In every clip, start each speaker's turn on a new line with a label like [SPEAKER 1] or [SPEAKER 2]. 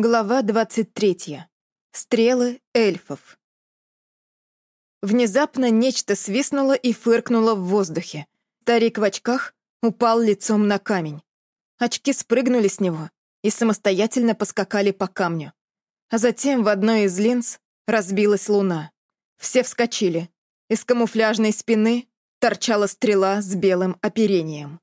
[SPEAKER 1] Глава 23. Стрелы эльфов. Внезапно нечто свистнуло и фыркнуло в воздухе. Старик в очках упал лицом на камень. Очки спрыгнули с него и самостоятельно поскакали по камню. А затем в одной из линз разбилась луна. Все вскочили. Из камуфляжной спины торчала стрела с белым оперением.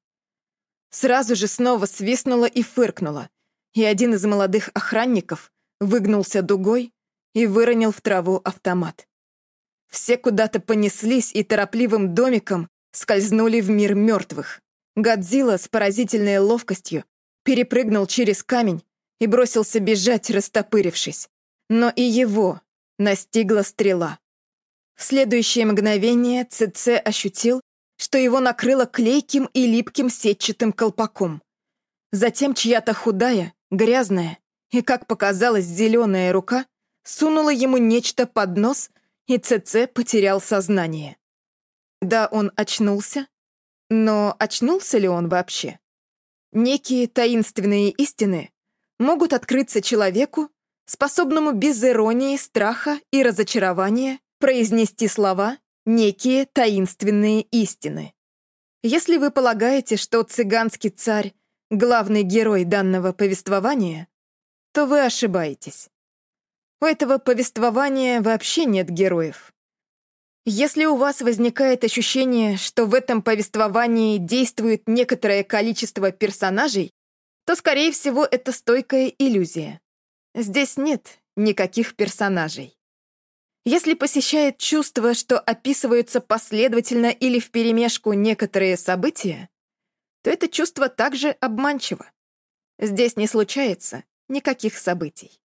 [SPEAKER 1] Сразу же снова свистнула и фыркнула, и один из молодых охранников выгнулся дугой и выронил в траву автомат. Все куда-то понеслись и торопливым домиком скользнули в мир мертвых. Годзилла с поразительной ловкостью перепрыгнул через камень и бросился бежать, растопырившись. Но и его настигла стрела. В следующее мгновение ЦЦ ощутил, что его накрыло клейким и липким сетчатым колпаком. Затем чья-то худая, грязная и, как показалось, зеленая рука сунула ему нечто под нос, и ЦЦ потерял сознание. Да, он очнулся, но очнулся ли он вообще? Некие таинственные истины могут открыться человеку, способному без иронии, страха и разочарования произнести слова «некие таинственные истины». Если вы полагаете, что цыганский царь — главный герой данного повествования, то вы ошибаетесь. У этого повествования вообще нет героев. Если у вас возникает ощущение, что в этом повествовании действует некоторое количество персонажей, то, скорее всего, это стойкая иллюзия. Здесь нет никаких персонажей. Если посещает чувство, что описываются последовательно или вперемешку некоторые события, то это чувство также обманчиво. Здесь не случается никаких событий.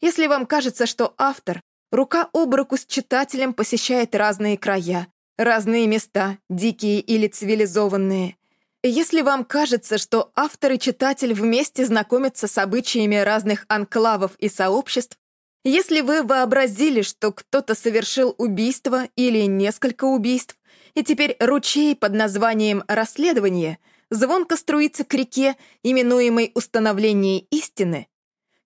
[SPEAKER 1] Если вам кажется, что автор рука об руку с читателем посещает разные края, разные места, дикие или цивилизованные, если вам кажется, что автор и читатель вместе знакомятся с обычаями разных анклавов и сообществ, если вы вообразили, что кто-то совершил убийство или несколько убийств, и теперь ручей под названием «расследование» звонко струится к реке, именуемой «установление истины»,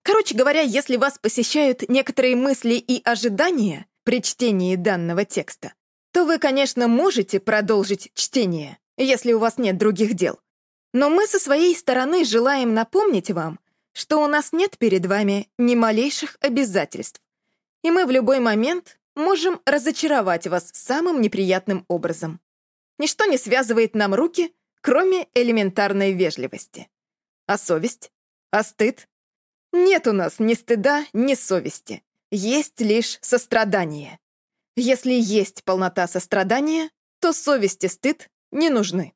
[SPEAKER 1] короче говоря, если вас посещают некоторые мысли и ожидания при чтении данного текста, то вы, конечно, можете продолжить чтение, если у вас нет других дел. Но мы со своей стороны желаем напомнить вам, что у нас нет перед вами ни малейших обязательств, и мы в любой момент можем разочаровать вас самым неприятным образом. Ничто не связывает нам руки, кроме элементарной вежливости. А совесть? А стыд? Нет у нас ни стыда, ни совести. Есть лишь сострадание. Если есть полнота сострадания, то совесть и стыд не нужны.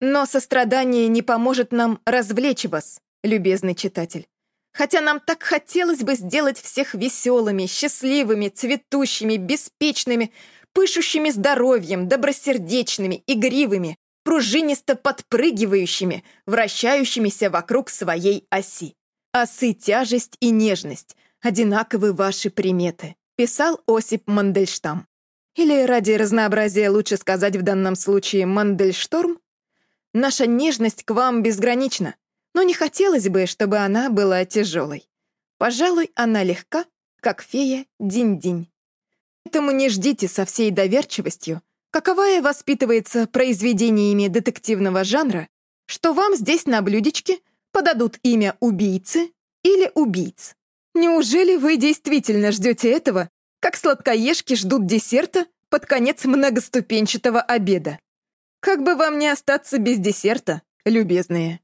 [SPEAKER 1] Но сострадание не поможет нам развлечь вас, любезный читатель. Хотя нам так хотелось бы сделать всех веселыми, счастливыми, цветущими, беспечными, пышущими здоровьем, добросердечными, игривыми, пружинисто подпрыгивающими, вращающимися вокруг своей оси. Осы тяжесть и нежность — одинаковы ваши приметы, писал Осип Мандельштам. Или ради разнообразия лучше сказать в данном случае Мандельшторм? Наша нежность к вам безгранична, но не хотелось бы, чтобы она была тяжелой. Пожалуй, она легка, как фея Динь-Динь. Поэтому не ждите со всей доверчивостью, каковая воспитывается произведениями детективного жанра, что вам здесь на блюдечке подадут имя убийцы или убийц. Неужели вы действительно ждете этого, как сладкоежки ждут десерта под конец многоступенчатого обеда? Как бы вам не остаться без десерта, любезные?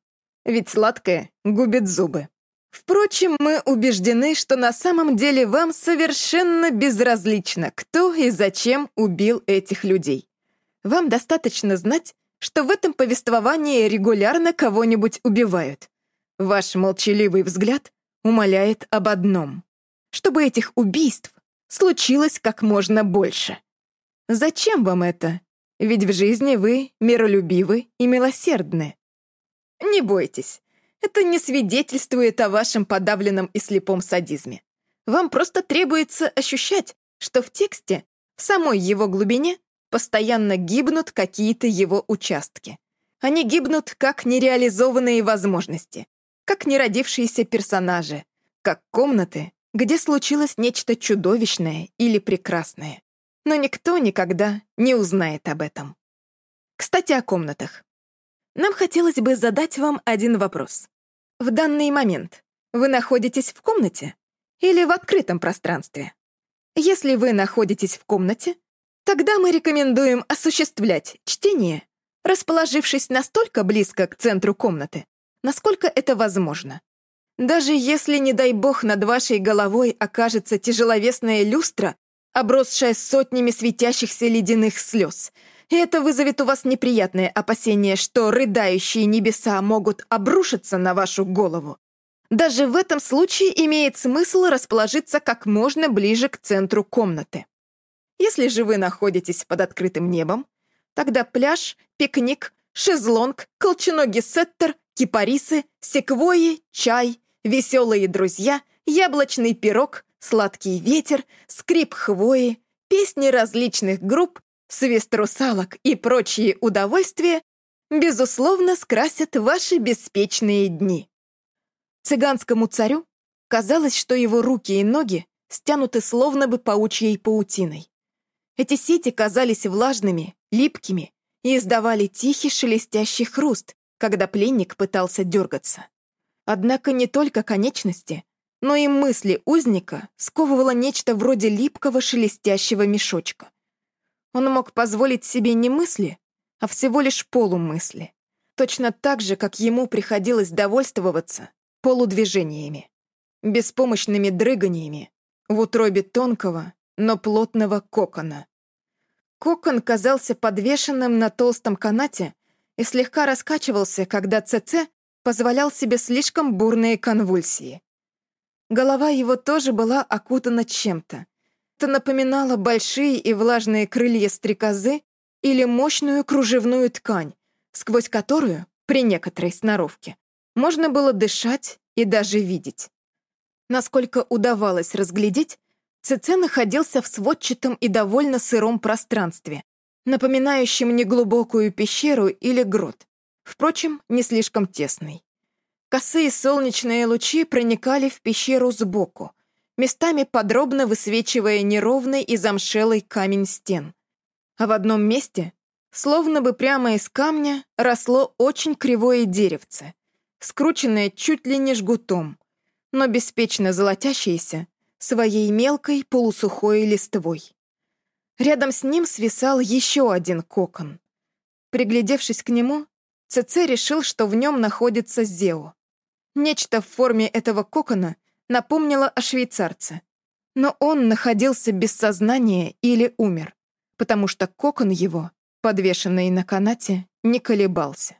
[SPEAKER 1] ведь сладкое губит зубы. Впрочем, мы убеждены, что на самом деле вам совершенно безразлично, кто и зачем убил этих людей. Вам достаточно знать, что в этом повествовании регулярно кого-нибудь убивают. Ваш молчаливый взгляд умоляет об одном — чтобы этих убийств случилось как можно больше. Зачем вам это? Ведь в жизни вы миролюбивы и милосердны. Не бойтесь, это не свидетельствует о вашем подавленном и слепом садизме. Вам просто требуется ощущать, что в тексте, в самой его глубине, постоянно гибнут какие-то его участки. Они гибнут как нереализованные возможности, как неродившиеся персонажи, как комнаты, где случилось нечто чудовищное или прекрасное. Но никто никогда не узнает об этом. Кстати, о комнатах. Нам хотелось бы задать вам один вопрос. В данный момент вы находитесь в комнате или в открытом пространстве? Если вы находитесь в комнате, тогда мы рекомендуем осуществлять чтение, расположившись настолько близко к центру комнаты, насколько это возможно. Даже если, не дай бог, над вашей головой окажется тяжеловесная люстра, обросшая сотнями светящихся ледяных слез, это вызовет у вас неприятное опасение, что рыдающие небеса могут обрушиться на вашу голову. Даже в этом случае имеет смысл расположиться как можно ближе к центру комнаты. Если же вы находитесь под открытым небом, тогда пляж, пикник, шезлонг, колченогий сеттер, кипарисы, секвойи, чай, веселые друзья, яблочный пирог, сладкий ветер, скрип хвои, песни различных групп, свист русалок и прочие удовольствия, безусловно, скрасят ваши беспечные дни. Цыганскому царю казалось, что его руки и ноги стянуты словно бы паучьей паутиной. Эти сети казались влажными, липкими и издавали тихий шелестящий хруст, когда пленник пытался дергаться. Однако не только конечности, но и мысли узника сковывало нечто вроде липкого шелестящего мешочка. Он мог позволить себе не мысли, а всего лишь полумысли. Точно так же, как ему приходилось довольствоваться полудвижениями, беспомощными дрыганиями в утробе тонкого, но плотного кокона. Кокон казался подвешенным на толстом канате и слегка раскачивался, когда ЦЦ позволял себе слишком бурные конвульсии. Голова его тоже была окутана чем-то. Это напоминало большие и влажные крылья стрекозы или мощную кружевную ткань, сквозь которую, при некоторой сноровке, можно было дышать и даже видеть. Насколько удавалось разглядеть, ЦЦ находился в сводчатом и довольно сыром пространстве, напоминающем неглубокую пещеру или грот, впрочем, не слишком тесный. Косые солнечные лучи проникали в пещеру сбоку, местами подробно высвечивая неровный и замшелый камень стен. А в одном месте, словно бы прямо из камня, росло очень кривое деревце, скрученная чуть ли не жгутом, но беспечно золотящаяся своей мелкой полусухой листвой. Рядом с ним свисал еще один кокон. Приглядевшись к нему, ЦЦ решил, что в нем находится Зео. Нечто в форме этого кокона напомнило о швейцарце. Но он находился без сознания или умер, потому что кокон его, подвешенный на канате, не колебался.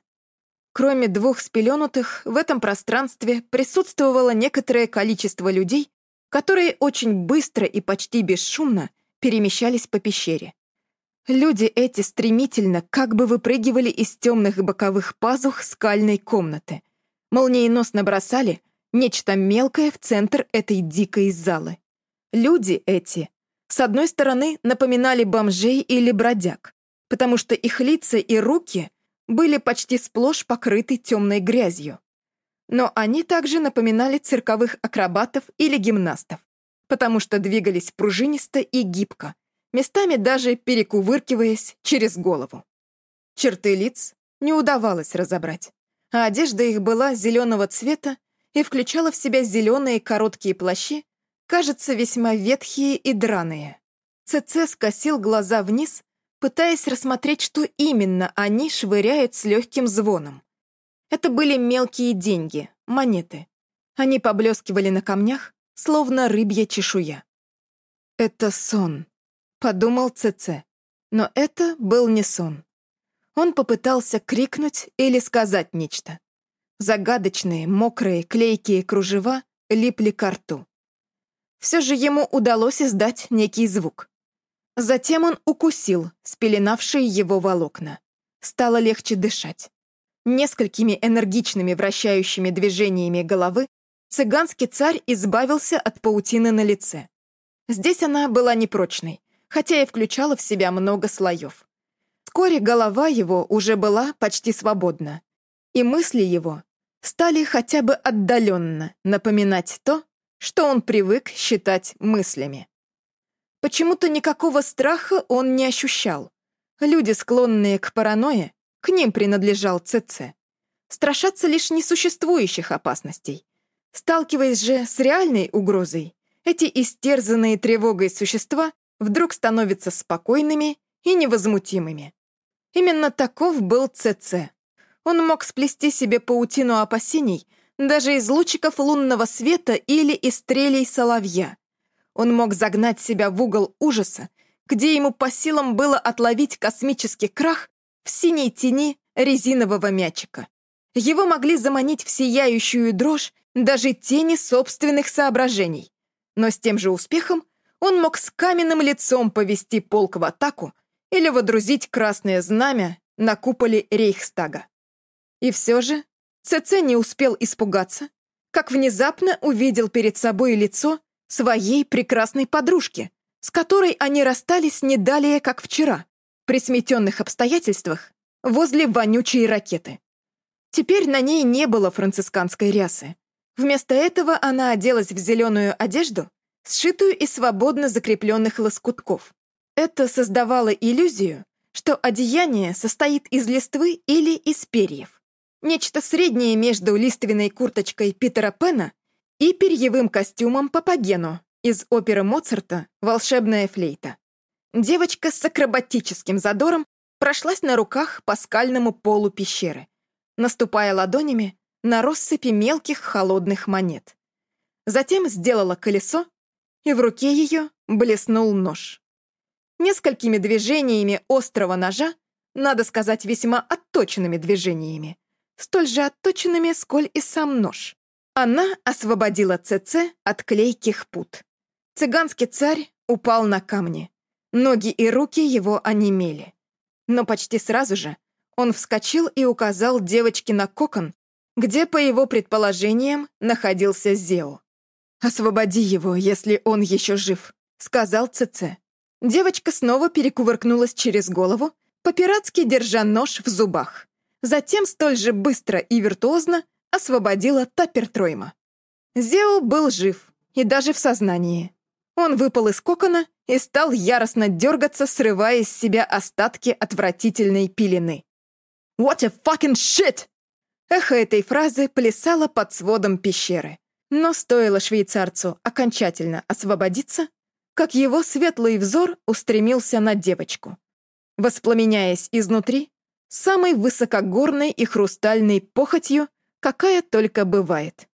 [SPEAKER 1] Кроме двух спеленутых, в этом пространстве присутствовало некоторое количество людей, которые очень быстро и почти бесшумно перемещались по пещере. Люди эти стремительно как бы выпрыгивали из темных боковых пазух скальной комнаты, молниеносно бросали нечто мелкое в центр этой дикой залы. Люди эти, с одной стороны, напоминали бомжей или бродяг, потому что их лица и руки — были почти сплошь покрыты темной грязью. Но они также напоминали цирковых акробатов или гимнастов, потому что двигались пружинисто и гибко, местами даже перекувыркиваясь через голову. Черты лиц не удавалось разобрать, а одежда их была зеленого цвета и включала в себя зеленые короткие плащи, кажется, весьма ветхие и драные. ЦЦ скосил глаза вниз пытаясь рассмотреть, что именно они швыряют с легким звоном. Это были мелкие деньги, монеты. Они поблескивали на камнях, словно рыбья чешуя. «Это сон», — подумал ЦЦ. Но это был не сон. Он попытался крикнуть или сказать нечто. Загадочные, мокрые, клейкие кружева липли к рту. Все же ему удалось издать некий звук. Затем он укусил спеленавшие его волокна. Стало легче дышать. Несколькими энергичными вращающими движениями головы цыганский царь избавился от паутины на лице. Здесь она была непрочной, хотя и включала в себя много слоев. Вскоре голова его уже была почти свободна, и мысли его стали хотя бы отдаленно напоминать то, что он привык считать мыслями. Почему-то никакого страха он не ощущал. Люди, склонные к паранойе, к ним принадлежал ЦЦ. Страшатся лишь несуществующих опасностей. Сталкиваясь же с реальной угрозой, эти истерзанные тревогой существа вдруг становятся спокойными и невозмутимыми. Именно таков был ЦЦ. Он мог сплести себе паутину опасений даже из лучиков лунного света или из стрелей соловья. Он мог загнать себя в угол ужаса, где ему по силам было отловить космический крах в синей тени резинового мячика. Его могли заманить в сияющую дрожь даже тени собственных соображений. Но с тем же успехом он мог с каменным лицом повести полк в атаку или водрузить красное знамя на куполе Рейхстага. И все же ЦЦ не успел испугаться, как внезапно увидел перед собой лицо своей прекрасной подружки, с которой они расстались не далее, как вчера, при сметенных обстоятельствах, возле вонючей ракеты. Теперь на ней не было францисканской рясы. Вместо этого она оделась в зеленую одежду, сшитую из свободно закрепленных лоскутков. Это создавало иллюзию, что одеяние состоит из листвы или из перьев. Нечто среднее между лиственной курточкой Питера Пена и перьевым костюмом Папагену из оперы Моцарта «Волшебная флейта». Девочка с акробатическим задором прошлась на руках по скальному полу пещеры, наступая ладонями на россыпи мелких холодных монет. Затем сделала колесо, и в руке ее блеснул нож. Несколькими движениями острого ножа, надо сказать, весьма отточенными движениями, столь же отточенными, сколь и сам нож. Она освободила ЦЦ от клейких пут. Цыганский царь упал на камни. Ноги и руки его онемели. Но почти сразу же он вскочил и указал девочке на кокон, где, по его предположениям, находился Зео. «Освободи его, если он еще жив», — сказал ЦЦ. Девочка снова перекувыркнулась через голову, по-пиратски держа нож в зубах. Затем столь же быстро и виртуозно освободила Таппертройма. Зео был жив и даже в сознании. Он выпал из кокона и стал яростно дергаться, срывая из себя остатки отвратительной пелены. «What a fucking shit!» Эхо этой фразы плясало под сводом пещеры. Но стоило швейцарцу окончательно освободиться, как его светлый взор устремился на девочку. Воспламеняясь изнутри, самой высокогорной и хрустальной похотью, какая только бывает.